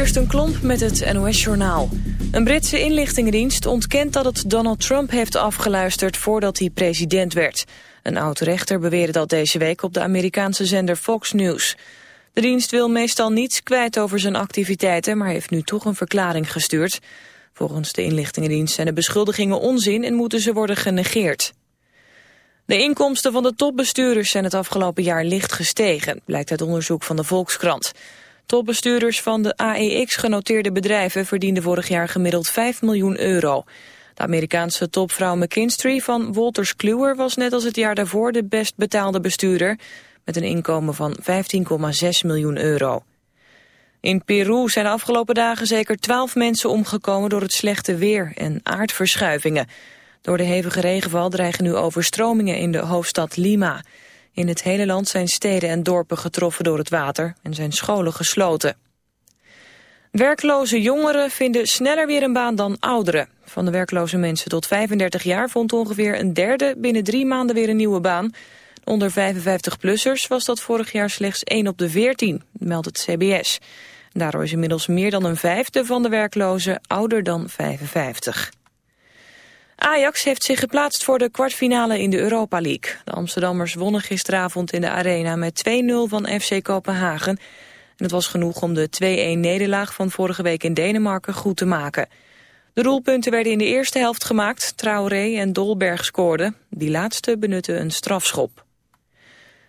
Kirsten Klomp met het NOS-journaal. Een Britse inlichtingendienst ontkent dat het Donald Trump heeft afgeluisterd voordat hij president werd. Een oud-rechter beweerde dat deze week op de Amerikaanse zender Fox News. De dienst wil meestal niets kwijt over zijn activiteiten, maar heeft nu toch een verklaring gestuurd. Volgens de inlichtingendienst zijn de beschuldigingen onzin en moeten ze worden genegeerd. De inkomsten van de topbestuurders zijn het afgelopen jaar licht gestegen, blijkt uit onderzoek van de Volkskrant. Topbestuurders van de AEX-genoteerde bedrijven verdienden vorig jaar gemiddeld 5 miljoen euro. De Amerikaanse topvrouw McKinstry van Wolters Kluwer was net als het jaar daarvoor de best betaalde bestuurder met een inkomen van 15,6 miljoen euro. In Peru zijn de afgelopen dagen zeker 12 mensen omgekomen door het slechte weer en aardverschuivingen. Door de hevige regenval dreigen nu overstromingen in de hoofdstad Lima. In het hele land zijn steden en dorpen getroffen door het water en zijn scholen gesloten. Werkloze jongeren vinden sneller weer een baan dan ouderen. Van de werkloze mensen tot 35 jaar vond ongeveer een derde binnen drie maanden weer een nieuwe baan. Onder 55-plussers was dat vorig jaar slechts 1 op de 14, meldt het CBS. Daardoor is inmiddels meer dan een vijfde van de werklozen ouder dan 55. Ajax heeft zich geplaatst voor de kwartfinale in de Europa League. De Amsterdammers wonnen gisteravond in de arena met 2-0 van FC Kopenhagen. En het was genoeg om de 2-1-nederlaag van vorige week in Denemarken goed te maken. De doelpunten werden in de eerste helft gemaakt. Traoré en Dolberg scoorden. Die laatste benutten een strafschop.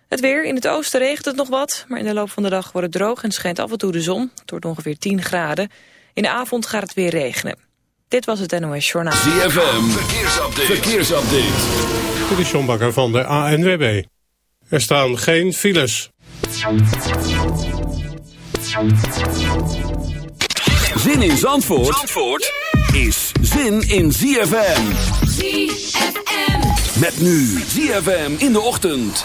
Het weer. In het oosten regent het nog wat, maar in de loop van de dag wordt het droog en schijnt af en toe de zon. Het wordt ongeveer 10 graden. In de avond gaat het weer regenen. Dit was het NOS Journaal. ZFM. Verkeersupdate. Verkeersupdate. Dit is van de ANWB. Er staan geen files. Zin in Zandvoort, Zandvoort is zin in ZFM. ZFM. Met nu ZFM in de ochtend.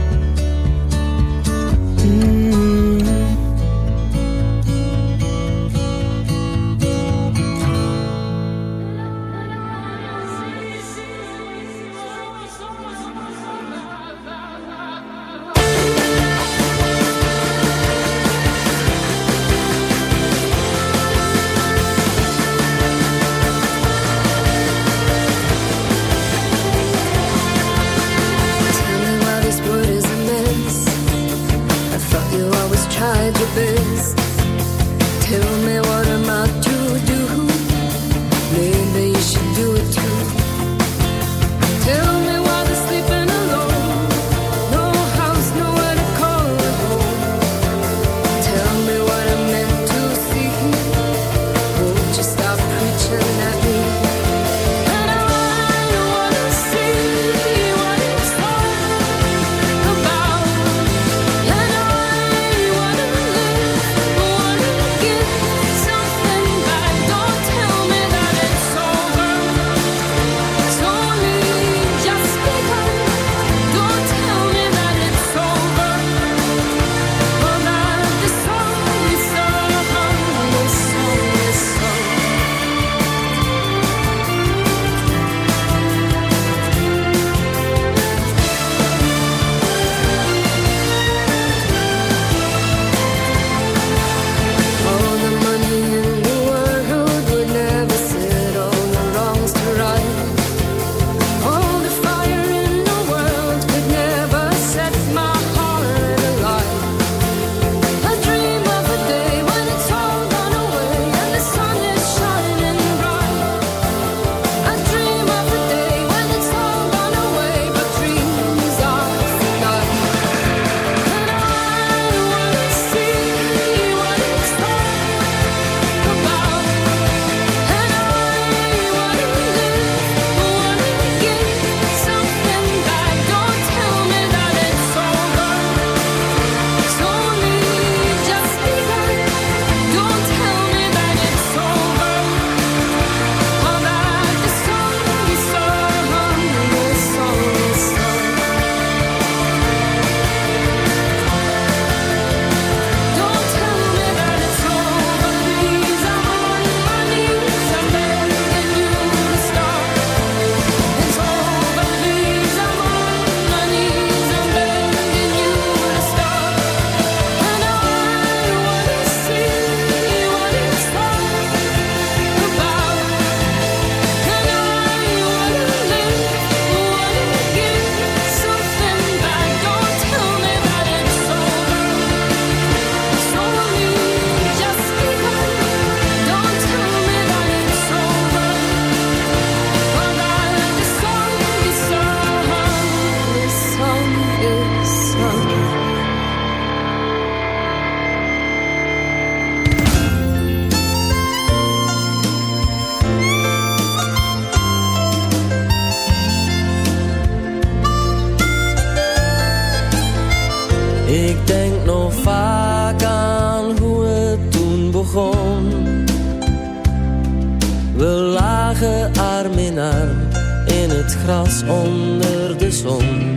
onder de zon.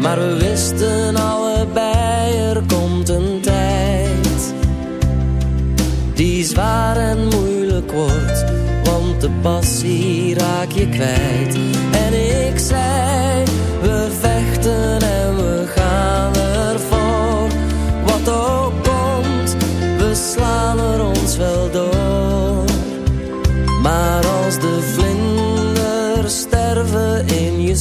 Maar we wisten allebei, er komt een tijd. Die zwaar en moeilijk wordt, want de passie raak je kwijt. En ik zei, we vechten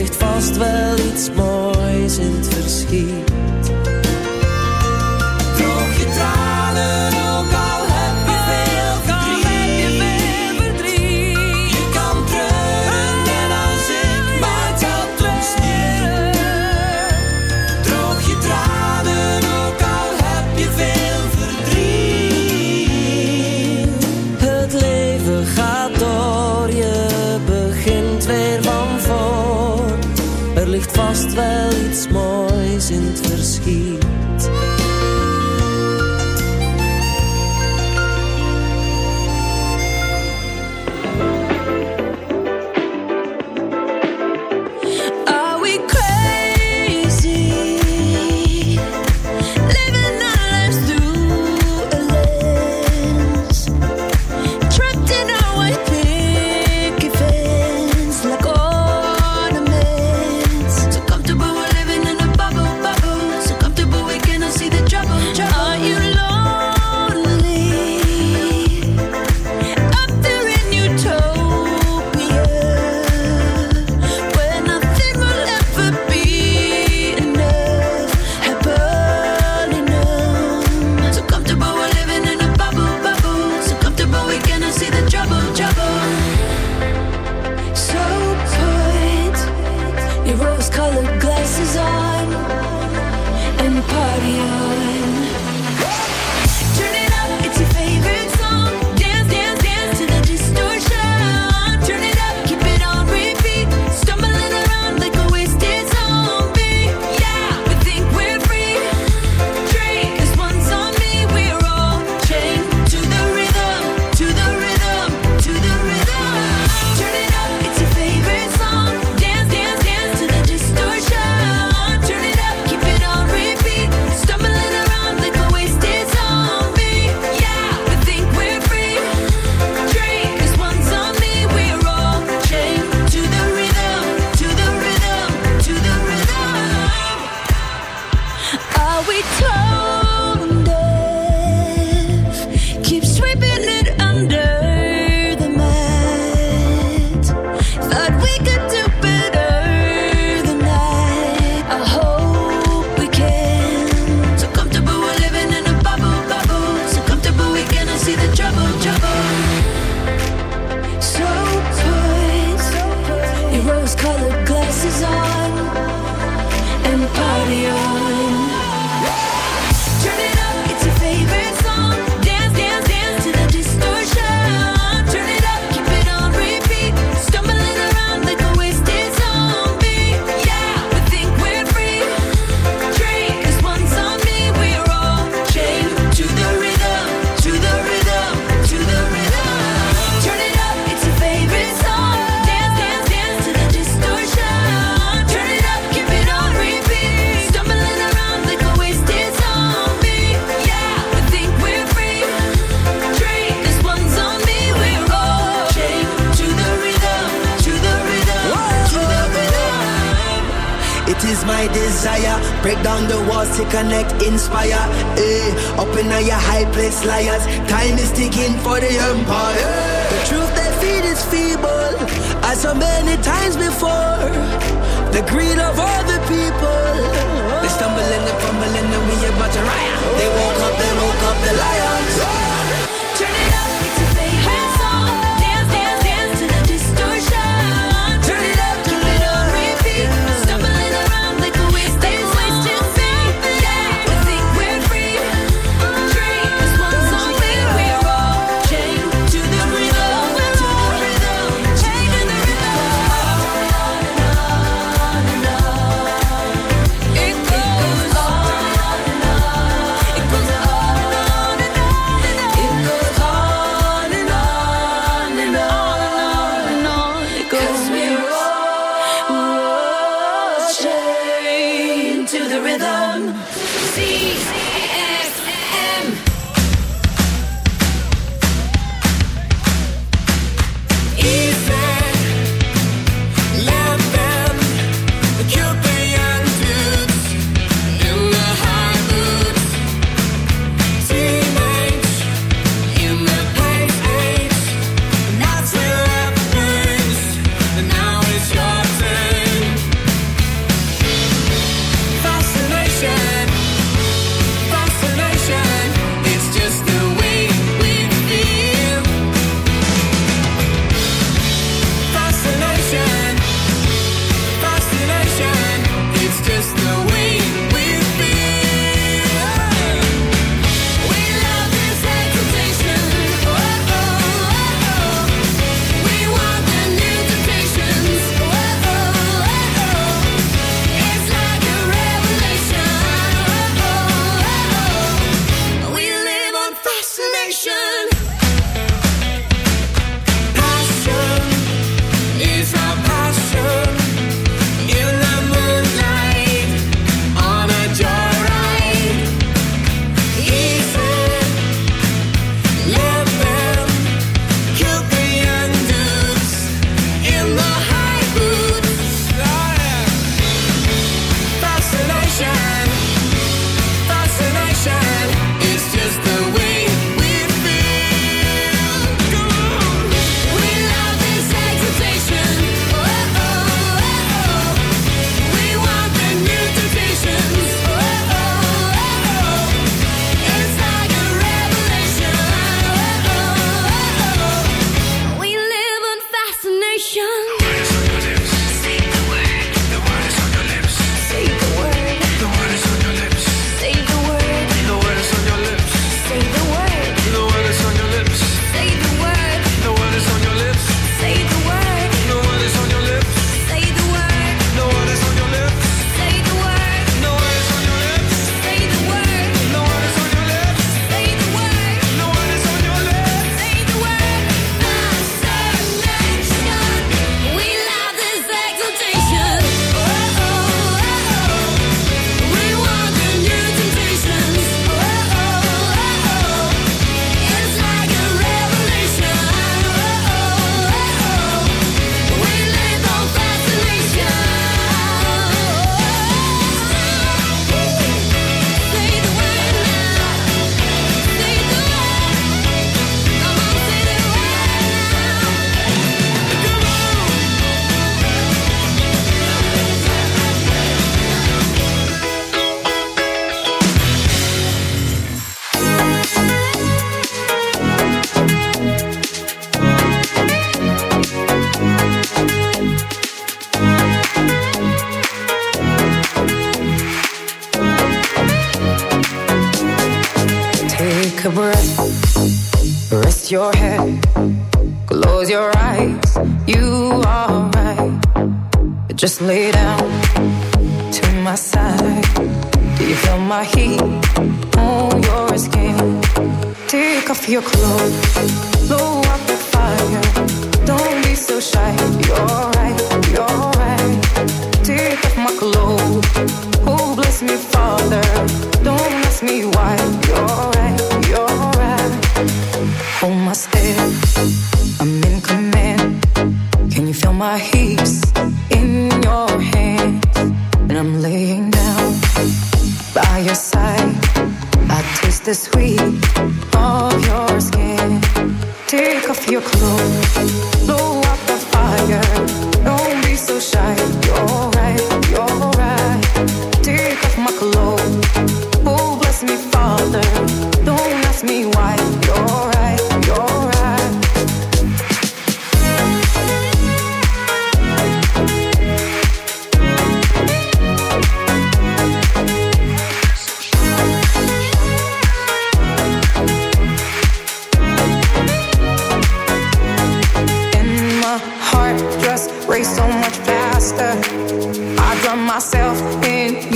ligt vast wel iets moois. times before. The greed of other people. They stumbling and fumbling and we about to riot. They woke up.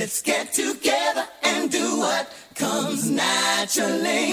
Let's get together and do what comes naturally.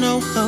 know how